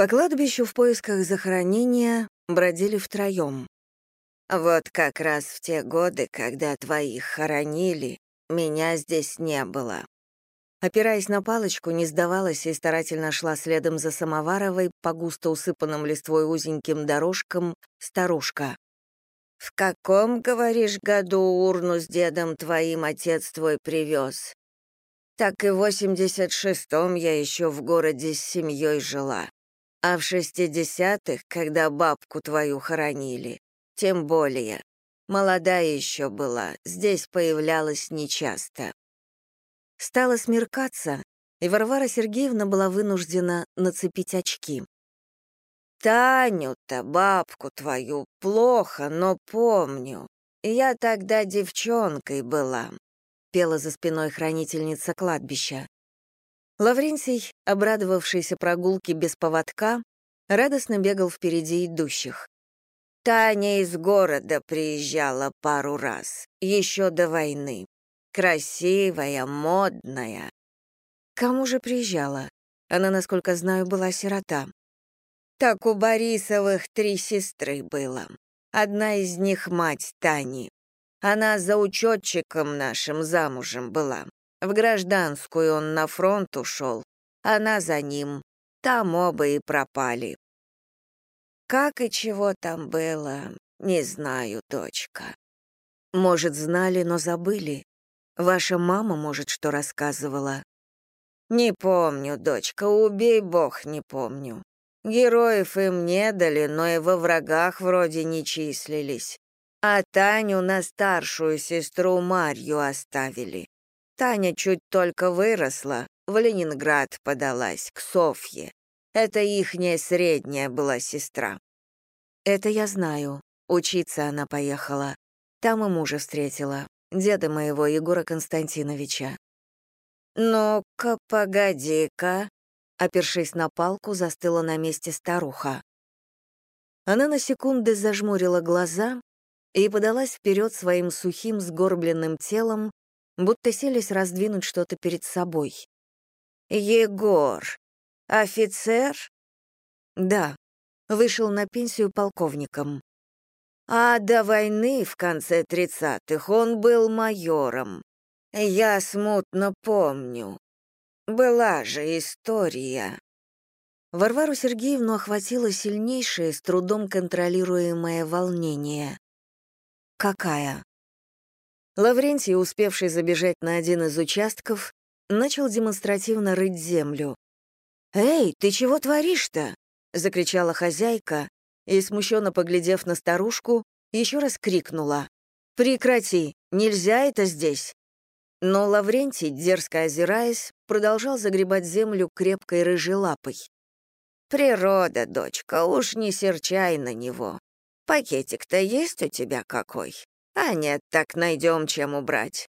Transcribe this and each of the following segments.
По кладбищу в поисках захоронения бродили втроем. Вот как раз в те годы, когда твоих хоронили, меня здесь не было. Опираясь на палочку, не сдавалась и старательно шла следом за Самоваровой по густо усыпанным листвой узеньким дорожкам старушка. «В каком, говоришь, году урну с дедом твоим отец твой привез? Так и в восемьдесят шестом я еще в городе с семьей жила. А в шестидесятых, когда бабку твою хоронили, тем более. Молодая еще была, здесь появлялась нечасто. Стало смеркаться, и Варвара Сергеевна была вынуждена нацепить очки. «Таню-то, бабку твою, плохо, но помню. Я тогда девчонкой была», — пела за спиной хранительница кладбища. Лаврентий, обрадовавшийся прогулке без поводка, радостно бегал впереди идущих. Таня из города приезжала пару раз, еще до войны. Красивая, модная. Кому же приезжала? Она, насколько знаю, была сирота. Так у Борисовых три сестры было. Одна из них мать Тани. Она за учетчиком нашим замужем была. В гражданскую он на фронт ушел, она за ним. Там оба и пропали. Как и чего там было, не знаю, дочка. Может, знали, но забыли. Ваша мама, может, что рассказывала. Не помню, дочка, убей бог, не помню. Героев им не дали, но и во врагах вроде не числились. А Таню на старшую сестру Марью оставили. Таня чуть только выросла, в Ленинград подалась, к Софье. Это ихняя средняя была сестра. Это я знаю. Учиться она поехала. Там и мужа встретила, деда моего Егора Константиновича. «Ну-ка, погоди-ка», — опершись на палку, застыла на месте старуха. Она на секунды зажмурила глаза и подалась вперед своим сухим сгорбленным телом, будто селись раздвинуть что-то перед собой. «Егор, офицер?» «Да, вышел на пенсию полковником». «А до войны, в конце тридцатых, он был майором. Я смутно помню. Была же история». Варвару Сергеевну охватило сильнейшее, с трудом контролируемое волнение. «Какая?» Лаврентий, успевший забежать на один из участков, начал демонстративно рыть землю. «Эй, ты чего творишь-то?» — закричала хозяйка и, смущенно поглядев на старушку, еще раз крикнула. «Прекрати! Нельзя это здесь!» Но Лаврентий, дерзко озираясь, продолжал загребать землю крепкой рыжей лапой. «Природа, дочка, уж не серчай на него. Пакетик-то есть у тебя какой? А нет, так найдем, чем убрать».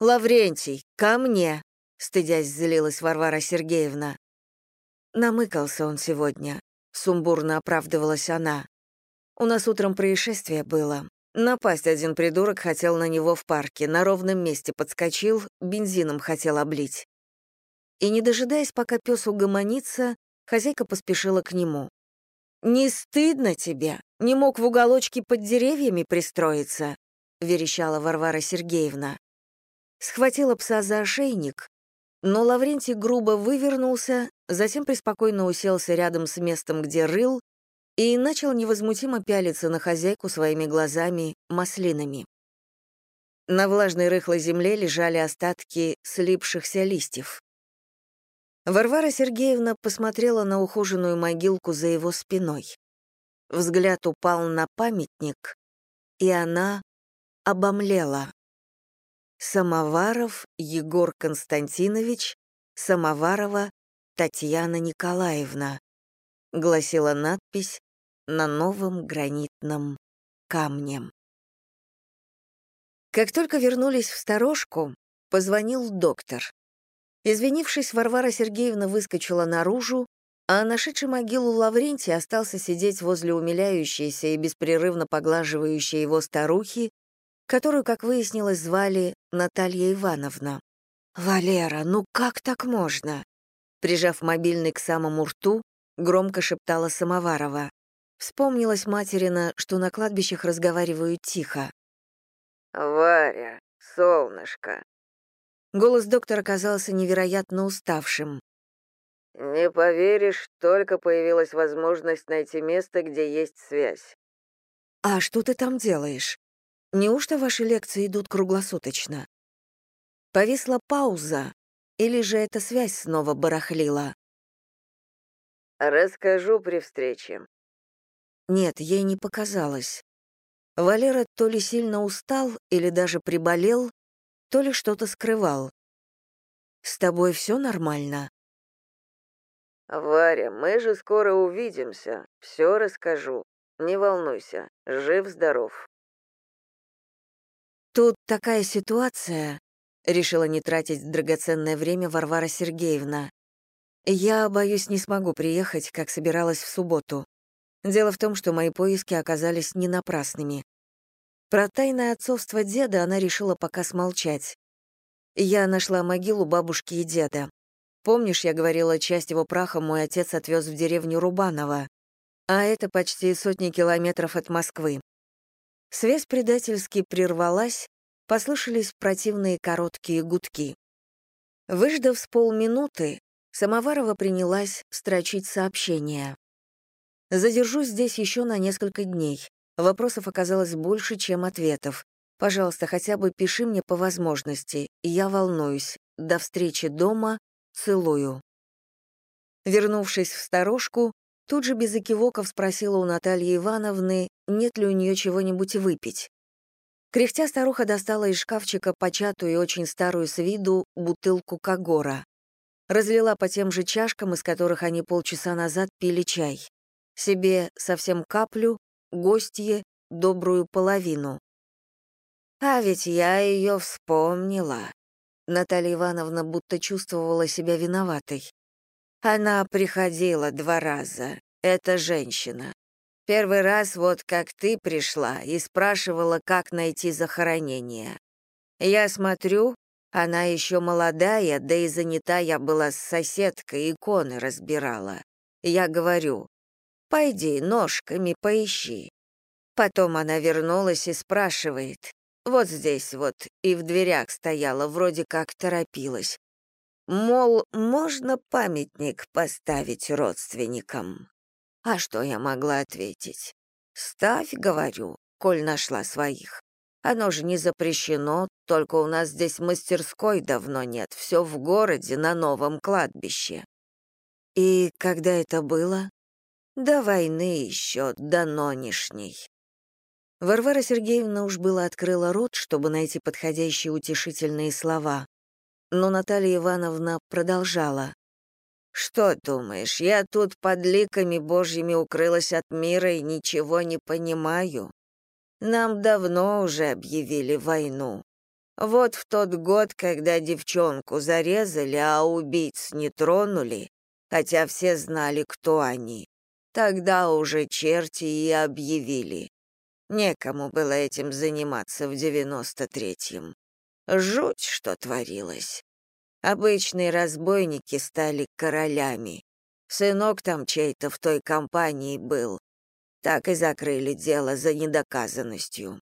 «Лаврентий, ко мне!» — стыдясь злилась Варвара Сергеевна. Намыкался он сегодня. Сумбурно оправдывалась она. У нас утром происшествие было. Напасть один придурок хотел на него в парке, на ровном месте подскочил, бензином хотел облить. И, не дожидаясь, пока пес угомонится, хозяйка поспешила к нему. «Не стыдно тебе? Не мог в уголочке под деревьями пристроиться?» — верещала Варвара Сергеевна. Схватила пса за ошейник, но Лаврентий грубо вывернулся, затем преспокойно уселся рядом с местом, где рыл, и начал невозмутимо пялиться на хозяйку своими глазами маслинами. На влажной рыхлой земле лежали остатки слипшихся листьев. Варвара Сергеевна посмотрела на ухоженную могилку за его спиной. Взгляд упал на памятник, и она обомлела. Самоваров Егор Константинович, Самоварова Татьяна Николаевна, гласила надпись на новом гранитном камне. Как только вернулись в сторожку, позвонил доктор. Извинившись, Варвара Сергеевна выскочила наружу, а нашедший могилу Лаврентий остался сидеть возле умиляющейся и беспрерывно поглаживающей его старухи, которую, как выяснилось, звали Наталья Ивановна. «Валера, ну как так можно?» Прижав мобильный к самому рту, громко шептала Самоварова. Вспомнилась материна, что на кладбищах разговаривают тихо. «Варя, солнышко». Голос доктора казался невероятно уставшим. «Не поверишь, только появилась возможность найти место, где есть связь». «А что ты там делаешь? Неужто ваши лекции идут круглосуточно?» Повисла пауза, или же эта связь снова барахлила? «Расскажу при встрече». Нет, ей не показалось. Валера то ли сильно устал или даже приболел, то ли что-то скрывал. «С тобой все нормально?» «Варя, мы же скоро увидимся. Все расскажу. Не волнуйся. Жив-здоров». «Тут такая ситуация», — решила не тратить драгоценное время Варвара Сергеевна. «Я, боюсь, не смогу приехать, как собиралась в субботу. Дело в том, что мои поиски оказались не напрасными. Про тайное отцовство деда она решила пока смолчать. Я нашла могилу бабушки и деда. Помнишь, я говорила, часть его праха мой отец отвез в деревню Рубаново, а это почти сотни километров от Москвы. Связь предательски прервалась, послышались противные короткие гудки. Выждав с полминуты, Самоварова принялась строчить сообщения. Задержусь здесь еще на несколько дней. Вопросов оказалось больше, чем ответов. Пожалуйста, хотя бы пиши мне по возможности. Я волнуюсь. До встречи дома. Целую. Вернувшись в сторожку, тут же без экивоков спросила у Натальи Ивановны, нет ли у нее чего-нибудь выпить. Кряхтя старуха достала из шкафчика початую и очень старую с виду бутылку Кагора. Разлила по тем же чашкам, из которых они полчаса назад пили чай себе совсем каплю, гостье — добрую половину. «А ведь я ее вспомнила», — Наталья Ивановна будто чувствовала себя виноватой. «Она приходила два раза, эта женщина. Первый раз вот как ты пришла и спрашивала, как найти захоронение. Я смотрю, она еще молодая, да и занята я была с соседкой, иконы разбирала. Я говорю, Пойди ножками поищи». Потом она вернулась и спрашивает. Вот здесь вот, и в дверях стояла, вроде как торопилась. Мол, можно памятник поставить родственникам? А что я могла ответить? «Ставь, — говорю, — коль нашла своих. Оно же не запрещено, только у нас здесь мастерской давно нет, все в городе, на новом кладбище». «И когда это было?» До войны еще, до нонешней. Варвара Сергеевна уж было открыла рот, чтобы найти подходящие утешительные слова. Но Наталья Ивановна продолжала. «Что думаешь, я тут под ликами божьими укрылась от мира и ничего не понимаю? Нам давно уже объявили войну. Вот в тот год, когда девчонку зарезали, а убийц не тронули, хотя все знали, кто они, Тогда уже черти и объявили. Некому было этим заниматься в девяносто третьем. Жуть, что творилось. Обычные разбойники стали королями. Сынок там чей-то в той компании был. Так и закрыли дело за недоказанностью.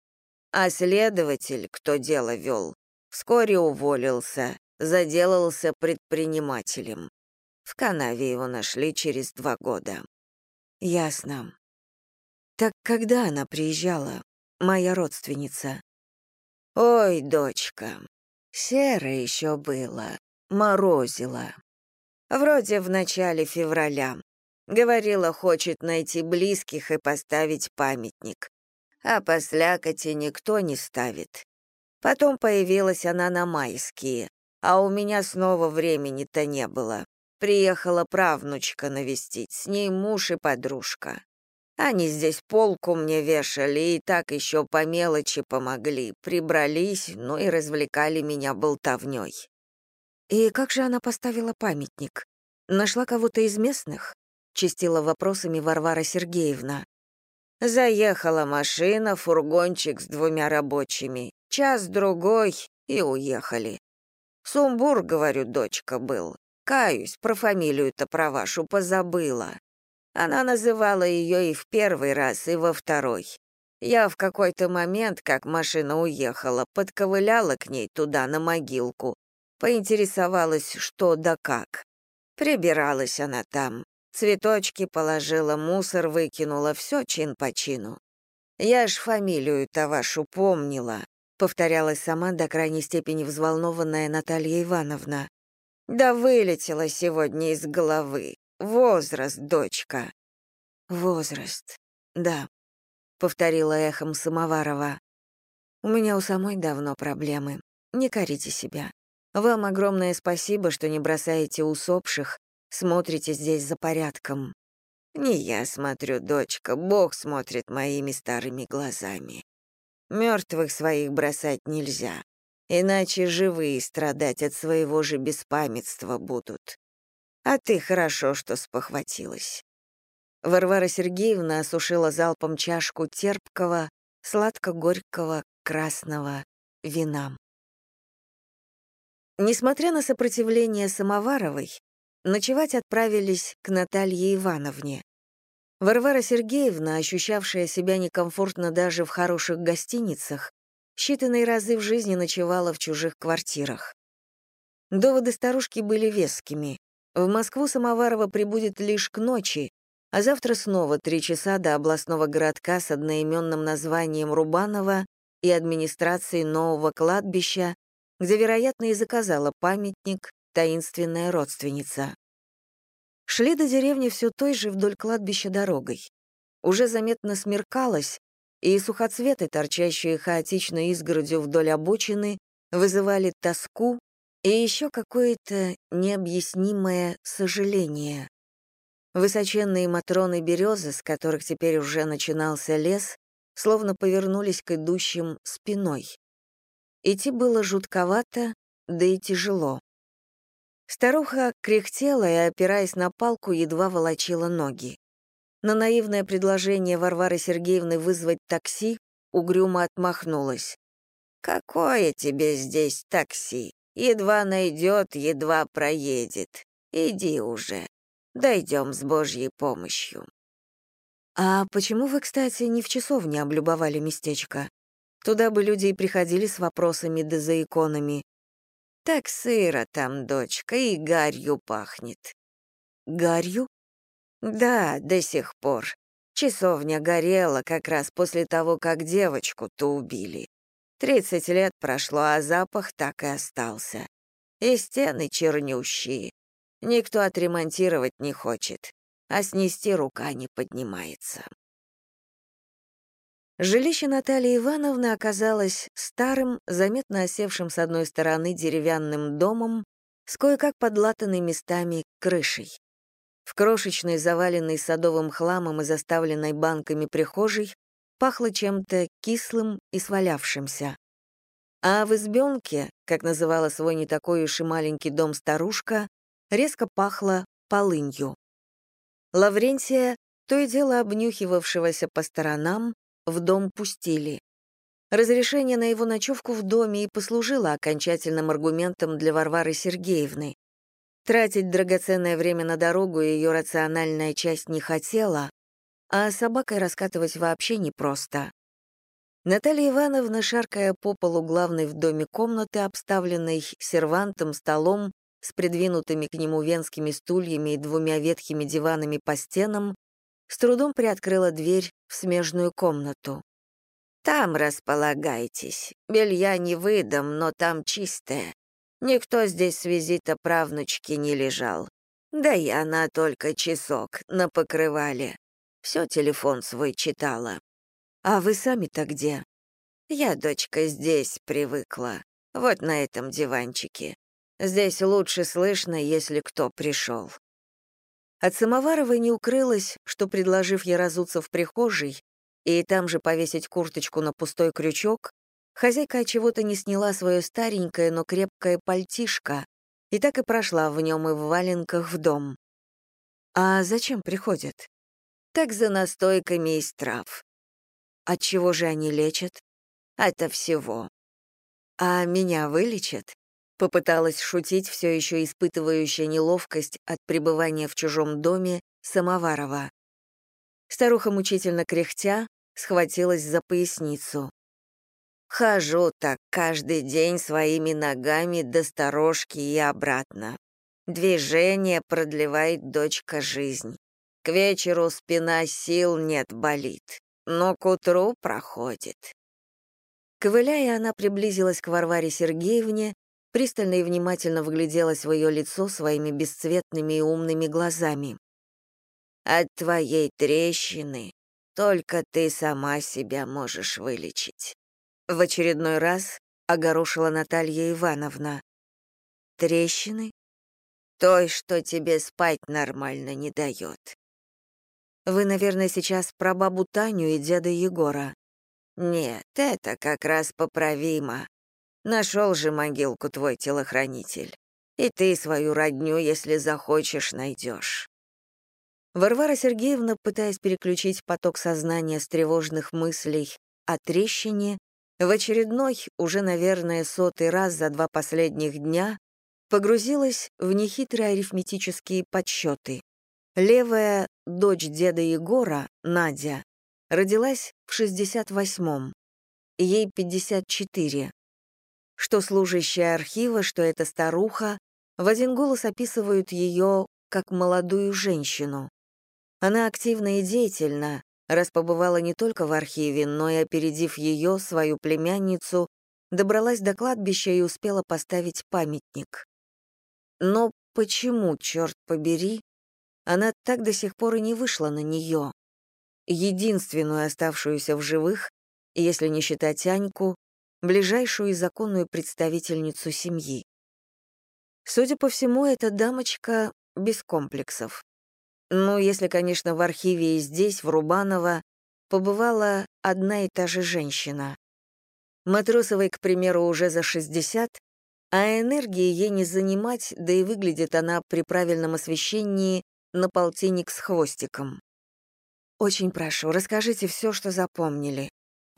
А следователь, кто дело вел, вскоре уволился, заделался предпринимателем. В канаве его нашли через два года. Ясно. Так когда она приезжала, моя родственница? Ой, дочка, серо еще было, морозило. Вроде в начале февраля. Говорила, хочет найти близких и поставить памятник. А послякоти никто не ставит. Потом появилась она на майские, а у меня снова времени-то не было. Приехала правнучка навестить, с ней муж и подружка. Они здесь полку мне вешали и так еще по мелочи помогли, прибрались, ну и развлекали меня болтовней. И как же она поставила памятник? Нашла кого-то из местных? Чистила вопросами Варвара Сергеевна. Заехала машина, фургончик с двумя рабочими. Час-другой и уехали. Сумбур, говорю, дочка был. Каюсь, про фамилию-то про вашу позабыла. Она называла ее и в первый раз, и во второй. Я в какой-то момент, как машина уехала, подковыляла к ней туда, на могилку, поинтересовалась, что да как. Прибиралась она там, цветочки положила, мусор выкинула, все чин по чину. Я ж фамилию-то вашу помнила, повторялась сама до крайней степени взволнованная Наталья Ивановна. Да вылетела сегодня из головы. Возраст, дочка. Возраст, да, повторила эхом Самоварова. У меня у самой давно проблемы. Не корите себя. Вам огромное спасибо, что не бросаете усопших, смотрите здесь за порядком. Не я смотрю, дочка, Бог смотрит моими старыми глазами. Мертвых своих бросать нельзя, иначе живые страдать от своего же беспамятства будут. А ты хорошо, что спохватилась. Варвара Сергеевна осушила залпом чашку терпкого, сладко-горького, красного вина. Несмотря на сопротивление Самоваровой, ночевать отправились к Наталье Ивановне. Варвара Сергеевна, ощущавшая себя некомфортно даже в хороших гостиницах, считанные разы в жизни ночевала в чужих квартирах. Доводы старушки были вескими. В Москву Самоварова прибудет лишь к ночи, а завтра снова три часа до областного городка с одноименным названием Рубанова и администрацией нового кладбища, где, вероятно, и заказала памятник таинственная родственница. Шли до деревни все той же вдоль кладбища дорогой. Уже заметно смеркалось, и сухоцветы, торчащие хаотично изгородью вдоль обочины, вызывали тоску и еще какое-то необъяснимое сожаление. Высоченные матроны березы, с которых теперь уже начинался лес, словно повернулись к идущим спиной. Идти было жутковато, да и тяжело. Старуха кряхтела и, опираясь на палку, едва волочила ноги. На наивное предложение Варвары Сергеевны вызвать такси угрюмо отмахнулась. «Какое тебе здесь такси? Едва найдет, едва проедет. Иди уже. Дойдем с Божьей помощью». «А почему вы, кстати, не в часовне облюбовали местечко? Туда бы люди и приходили с вопросами да за иконами. Так сыро там, дочка, и гарью пахнет». «Гарью?» «Да, до сих пор. Часовня горела как раз после того, как девочку-то убили. Тридцать лет прошло, а запах так и остался. И стены чернющие. Никто отремонтировать не хочет, а снести рука не поднимается. Жилище Натальи Ивановны оказалось старым, заметно осевшим с одной стороны деревянным домом с кое-как подлатанной местами крышей. В крошечной, заваленной садовым хламом и заставленной банками прихожей пахло чем-то кислым и свалявшимся. А в избенке, как называла свой не такой уж и маленький дом старушка, резко пахло полынью. Лаврентия, то и дело обнюхивавшегося по сторонам, в дом пустили. Разрешение на его ночевку в доме и послужило окончательным аргументом для Варвары Сергеевны. Тратить драгоценное время на дорогу ее рациональная часть не хотела, а собакой раскатывать вообще непросто. Наталья Ивановна, шаркая по полу главной в доме комнаты, обставленной сервантом, столом, с придвинутыми к нему венскими стульями и двумя ветхими диванами по стенам, с трудом приоткрыла дверь в смежную комнату. «Там располагайтесь. Белья не выдам, но там чистое. Никто здесь с визита правнучки не лежал. Да и она только часок на покрывале. Все телефон свой читала. А вы сами-то где? Я, дочка, здесь привыкла. Вот на этом диванчике. Здесь лучше слышно, если кто пришел. От Самоваровой не укрылось, что, предложив ей разуться в прихожей и там же повесить курточку на пустой крючок, хозяйка чего-то не сняла свое старенькое, но крепкое пальтишко и так и прошла в нем и в валенках в дом. А зачем приходят? Так за настойками из трав. От чего же они лечат? Это всего. А меня вылечат? Попыталась шутить, все еще испытывающая неловкость от пребывания в чужом доме, Самоварова. Старуха, мучительно кряхтя, схватилась за поясницу. «Хожу так каждый день своими ногами до сторожки и обратно. Движение продлевает дочка жизнь. К вечеру спина сил нет болит, но к утру проходит». Ковыляя, она приблизилась к Варваре Сергеевне, пристально и внимательно вгляделась в ее лицо своими бесцветными и умными глазами. «От твоей трещины только ты сама себя можешь вылечить». В очередной раз огорошила Наталья Ивановна. «Трещины?» «Той, что тебе спать нормально не дает». «Вы, наверное, сейчас про бабу Таню и деда Егора». «Нет, это как раз поправимо. Нашел же могилку твой телохранитель. И ты свою родню, если захочешь, найдешь. Варвара Сергеевна, пытаясь переключить поток сознания с тревожных мыслей о трещине, в очередной, уже, наверное, сотый раз за два последних дня, погрузилась в нехитрые арифметические подсчеты. Левая дочь деда Егора, Надя, родилась в 68-м, ей 54 что служащая архива, что эта старуха, в один голос описывают ее как молодую женщину. Она активна и деятельна, раз побывала не только в архиве, но и, опередив ее, свою племянницу, добралась до кладбища и успела поставить памятник. Но почему, черт побери, она так до сих пор и не вышла на нее? Единственную оставшуюся в живых, если не считать Аньку, ближайшую и законную представительницу семьи. Судя по всему, эта дамочка без комплексов. Ну, если, конечно, в архиве и здесь, в Рубаново, побывала одна и та же женщина. Матросовой, к примеру, уже за 60, а энергии ей не занимать, да и выглядит она при правильном освещении на полтинник с хвостиком. «Очень прошу, расскажите все, что запомнили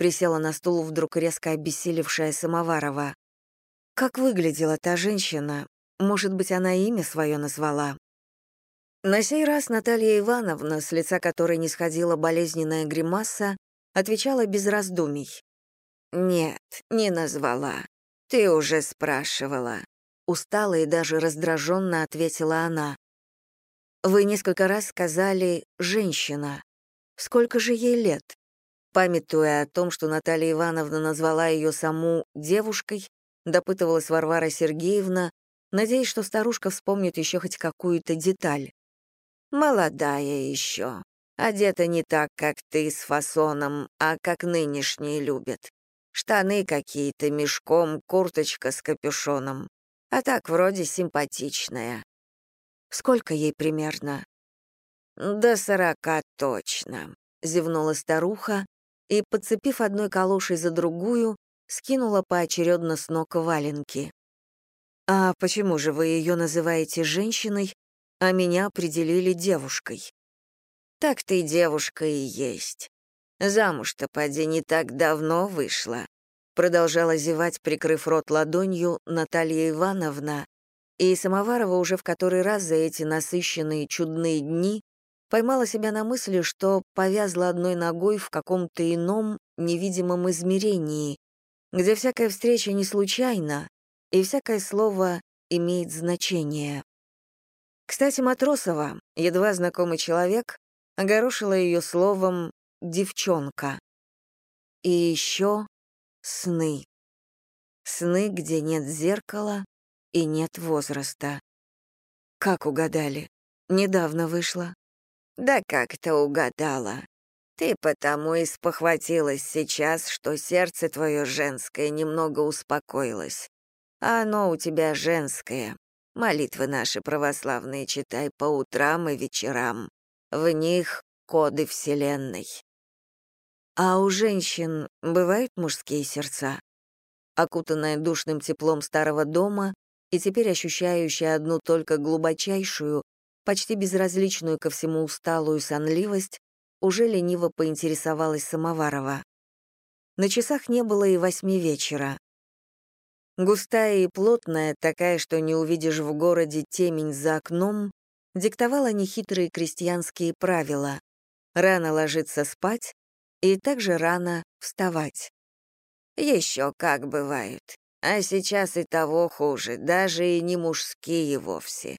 присела на стул вдруг резко обессилевшая Самоварова. Как выглядела та женщина? Может быть, она имя свое назвала? На сей раз Наталья Ивановна, с лица которой не сходила болезненная гримаса, отвечала без раздумий. «Нет, не назвала. Ты уже спрашивала». Устала и даже раздраженно ответила она. «Вы несколько раз сказали «женщина». Сколько же ей лет?» Памятуя о том, что Наталья Ивановна назвала ее саму девушкой, допытывалась Варвара Сергеевна, надеясь, что старушка вспомнит еще хоть какую-то деталь. «Молодая еще. Одета не так, как ты, с фасоном, а как нынешние любят. Штаны какие-то мешком, курточка с капюшоном. А так вроде симпатичная». «Сколько ей примерно?» «До сорока точно», — зевнула старуха, и, подцепив одной калошей за другую, скинула поочередно с ног валенки. «А почему же вы ее называете женщиной, а меня определили девушкой?» «Так ты девушка и есть. Замуж-то, поди, не так давно вышла», продолжала зевать, прикрыв рот ладонью, Наталья Ивановна, и Самоварова уже в который раз за эти насыщенные чудные дни поймала себя на мысли, что повязла одной ногой в каком-то ином, невидимом измерении, где всякая встреча не случайна, и всякое слово имеет значение. Кстати, Матросова, едва знакомый человек, огорошила ее словом «девчонка». И еще сны. Сны, где нет зеркала и нет возраста. Как угадали? Недавно вышла. Да как-то угадала. Ты потому и спохватилась сейчас, что сердце твое женское немного успокоилось. А оно у тебя женское. Молитвы наши православные читай по утрам и вечерам. В них коды Вселенной. А у женщин бывают мужские сердца? Окутанная душным теплом старого дома и теперь ощущающая одну только глубочайшую, почти безразличную ко всему усталую сонливость, уже лениво поинтересовалась Самоварова. На часах не было и восьми вечера. Густая и плотная, такая, что не увидишь в городе темень за окном, диктовала нехитрые крестьянские правила. рано ложиться спать и также рано вставать. Еще как бывают. А сейчас и того хуже, даже и не мужские вовсе.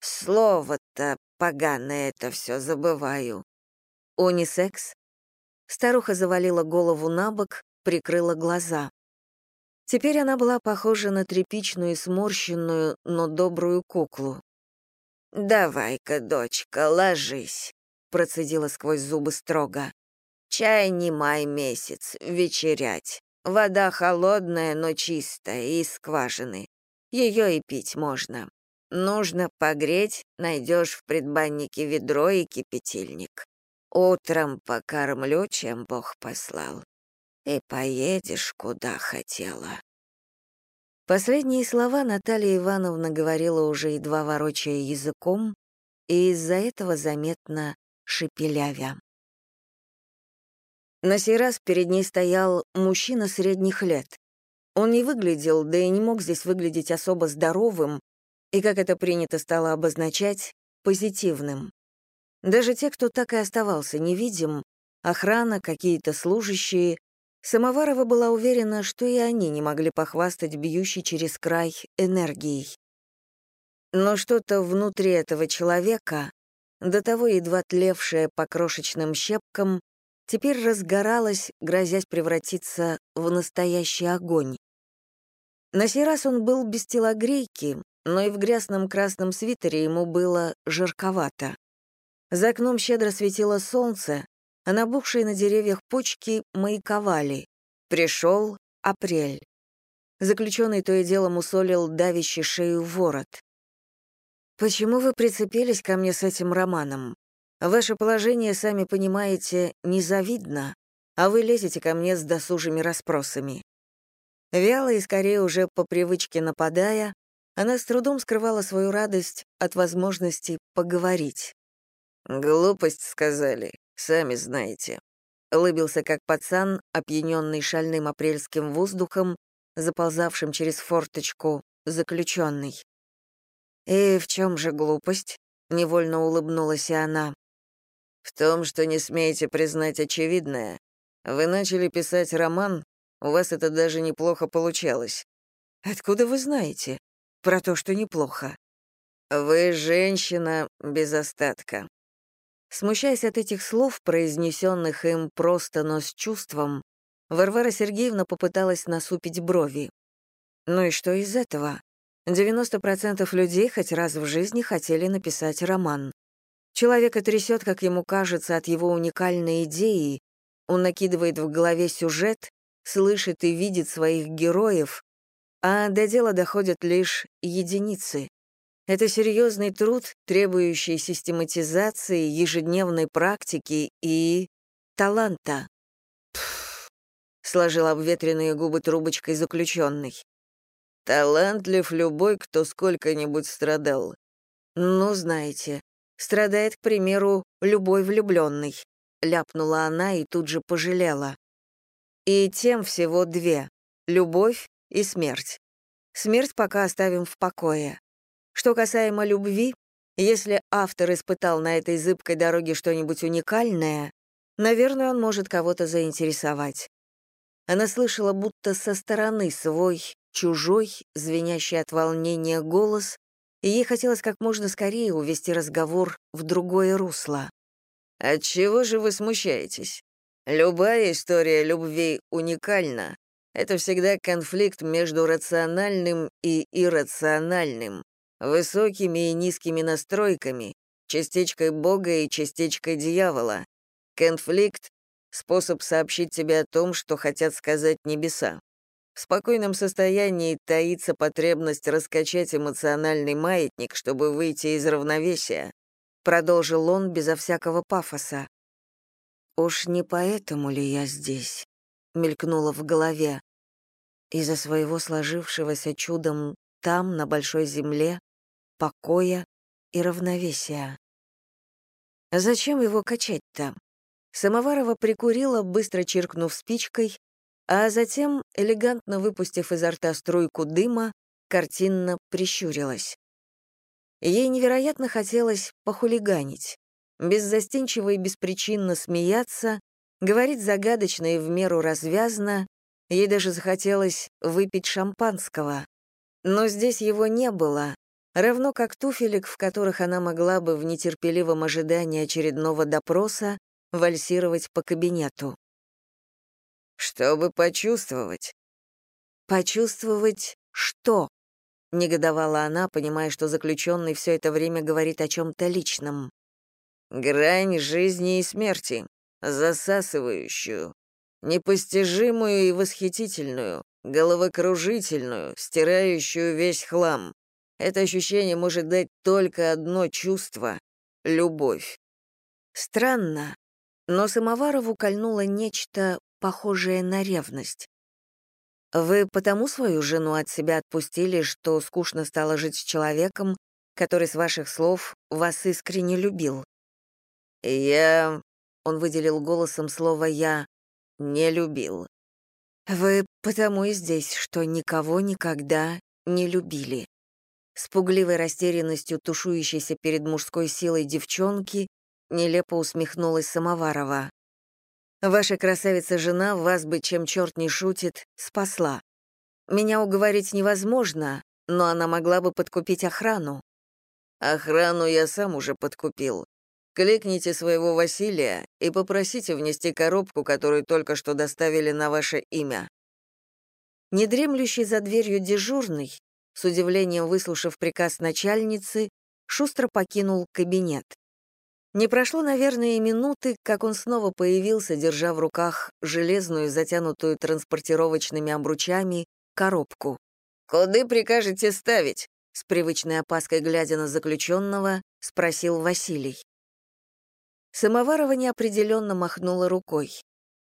Слово-то поганое это все забываю. Унисекс? Старуха завалила голову на бок, прикрыла глаза. Теперь она была похожа на тряпичную и сморщенную, но добрую куклу. «Давай-ка, дочка, ложись», — процедила сквозь зубы строго. «Чай не май месяц, вечерять. Вода холодная, но чистая, из скважины. Ее и пить можно. Нужно погреть, найдешь в предбаннике ведро и кипятильник. Утром покормлю, чем Бог послал. И поедешь, куда хотела». Последние слова Наталья Ивановна говорила уже едва ворочая языком, и из-за этого заметно шепелявя. На сей раз перед ней стоял мужчина средних лет. Он не выглядел, да и не мог здесь выглядеть особо здоровым, и, как это принято стало обозначать, позитивным. Даже те, кто так и оставался невидим, охрана, какие-то служащие, Самоварова была уверена, что и они не могли похвастать бьющей через край энергией. Но что-то внутри этого человека, до того едва тлевшее по крошечным щепкам, теперь разгоралось, грозясь превратиться в настоящий огонь. На сей раз он был без телогрейки, но и в грязном красном свитере ему было жарковато. За окном щедро светило солнце, а набухшие на деревьях почки маяковали. Пришел апрель. Заключенный то и дело мусолил давящий шею ворот. «Почему вы прицепились ко мне с этим романом? Ваше положение, сами понимаете, незавидно, а вы лезете ко мне с досужими расспросами». Вяло и скорее уже по привычке нападая, она с трудом скрывала свою радость от возможности поговорить. «Глупость, сказали. Сами знаете. Улыбился как пацан, опьяненный шальным апрельским воздухом, заползавшим через форточку, заключенный. «И в чем же глупость?» — невольно улыбнулась и она. «В том, что не смеете признать очевидное. Вы начали писать роман, у вас это даже неплохо получалось». «Откуда вы знаете? Про то, что неплохо?» «Вы женщина без остатка. Смущаясь от этих слов, произнесенных им просто, но с чувством, Варвара Сергеевна попыталась насупить брови. Ну и что из этого? 90% людей хоть раз в жизни хотели написать роман. Человека трясет, как ему кажется, от его уникальной идеи, он накидывает в голове сюжет, слышит и видит своих героев, а до дела доходят лишь единицы. Это серьезный труд, требующий систематизации, ежедневной практики и... таланта. Сложил обветренные губы трубочкой заключенный. Талантлив любой, кто сколько-нибудь страдал. Ну, знаете, страдает, к примеру, любой влюбленный. Ляпнула она и тут же пожалела. И тем всего две — любовь и смерть. Смерть пока оставим в покое. Что касаемо любви, если автор испытал на этой зыбкой дороге что-нибудь уникальное, наверное, он может кого-то заинтересовать. Она слышала будто со стороны свой, чужой, звенящий от волнения голос, и ей хотелось как можно скорее увести разговор в другое русло. «Отчего же вы смущаетесь? Любая история любви уникальна. Это всегда конфликт между рациональным и иррациональным высокими и низкими настройками, частичкой Бога и частичкой дьявола. Конфликт — способ сообщить тебе о том, что хотят сказать небеса. В спокойном состоянии таится потребность раскачать эмоциональный маятник, чтобы выйти из равновесия, продолжил он безо всякого пафоса. «Уж не поэтому ли я здесь?» — мелькнуло в голове. Из-за своего сложившегося чудом там, на большой земле, покоя и равновесия. Зачем его качать-то? Самоварова прикурила, быстро чиркнув спичкой, а затем, элегантно выпустив изо рта струйку дыма, картинно прищурилась. Ей невероятно хотелось похулиганить. беззастенчиво и беспричинно смеяться, говорить загадочно и в меру развязно, ей даже захотелось выпить шампанского. Но здесь его не было, равно как туфелек, в которых она могла бы в нетерпеливом ожидании очередного допроса вальсировать по кабинету. «Чтобы почувствовать». «Почувствовать что?» — негодовала она, понимая, что заключенный все это время говорит о чем-то личном. «Грань жизни и смерти, засасывающую, непостижимую и восхитительную, головокружительную, стирающую весь хлам. Это ощущение может дать только одно чувство — любовь. Странно, но Самоварову кольнуло нечто похожее на ревность. Вы потому свою жену от себя отпустили, что скучно стало жить с человеком, который, с ваших слов, вас искренне любил? Я... Он выделил голосом слово «я» не любил. Вы потому и здесь, что никого никогда не любили. С пугливой растерянностью тушующейся перед мужской силой девчонки нелепо усмехнулась Самоварова. Ваша красавица-жена вас бы, чем черт не шутит, спасла. Меня уговорить невозможно, но она могла бы подкупить охрану. Охрану я сам уже подкупил. Кликните своего Василия и попросите внести коробку, которую только что доставили на ваше имя». Недремлющий за дверью дежурный, с удивлением выслушав приказ начальницы, шустро покинул кабинет. Не прошло, наверное, и минуты, как он снова появился, держа в руках железную, затянутую транспортировочными обручами, коробку. «Куды прикажете ставить?» С привычной опаской глядя на заключенного, спросил Василий. Самоварова неопределенно махнула рукой.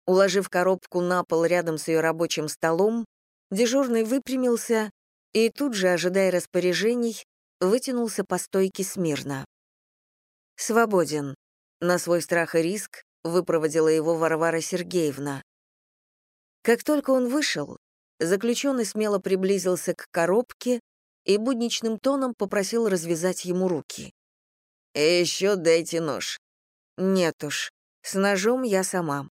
Уложив коробку на пол рядом с ее рабочим столом, дежурный выпрямился и тут же, ожидая распоряжений, вытянулся по стойке смирно. «Свободен», — на свой страх и риск выпроводила его Варвара Сергеевна. Как только он вышел, заключенный смело приблизился к коробке и будничным тоном попросил развязать ему руки. «И еще дайте нож», нет уж, с ножом я сама.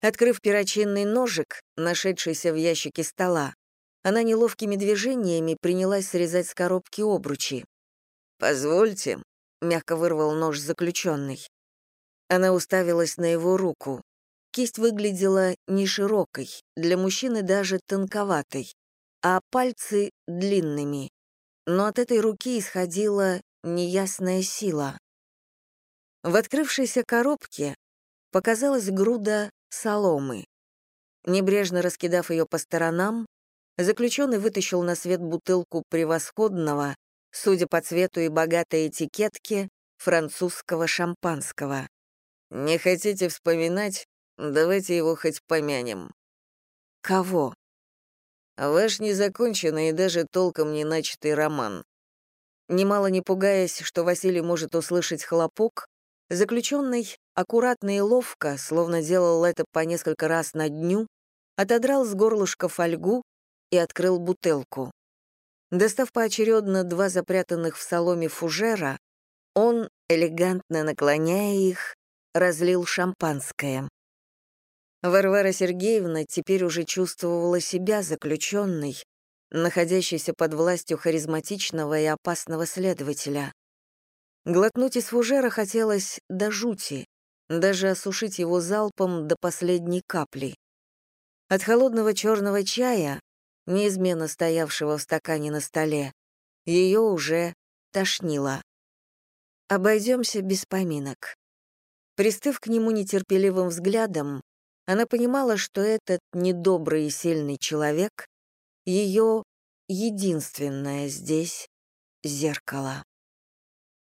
Открыв перочинный ножик, нашедшийся в ящике стола, она неловкими движениями принялась срезать с коробки обручи. «Позвольте», — мягко вырвал нож заключенный. Она уставилась на его руку. Кисть выглядела не широкой, для мужчины даже тонковатой, а пальцы — длинными. Но от этой руки исходила неясная сила. В открывшейся коробке показалась груда соломы. Небрежно раскидав ее по сторонам, заключенный вытащил на свет бутылку превосходного, судя по цвету и богатой этикетке, французского шампанского. «Не хотите вспоминать? Давайте его хоть помянем». «Кого?» «Ваш незаконченный и даже толком не начатый роман». Немало не пугаясь, что Василий может услышать хлопок, Заключенный, аккуратно и ловко, словно делал это по несколько раз на дню, отодрал с горлышка фольгу и открыл бутылку. Достав поочередно два запрятанных в соломе фужера, он, элегантно наклоняя их, разлил шампанское. Варвара Сергеевна теперь уже чувствовала себя заключенной, находящейся под властью харизматичного и опасного следователя. Глотнуть из фужера хотелось до жути, даже осушить его залпом до последней капли. От холодного черного чая, неизменно стоявшего в стакане на столе, ее уже тошнило. Обойдемся без поминок. Пристыв к нему нетерпеливым взглядом, она понимала, что этот недобрый и сильный человек — ее единственное здесь зеркало.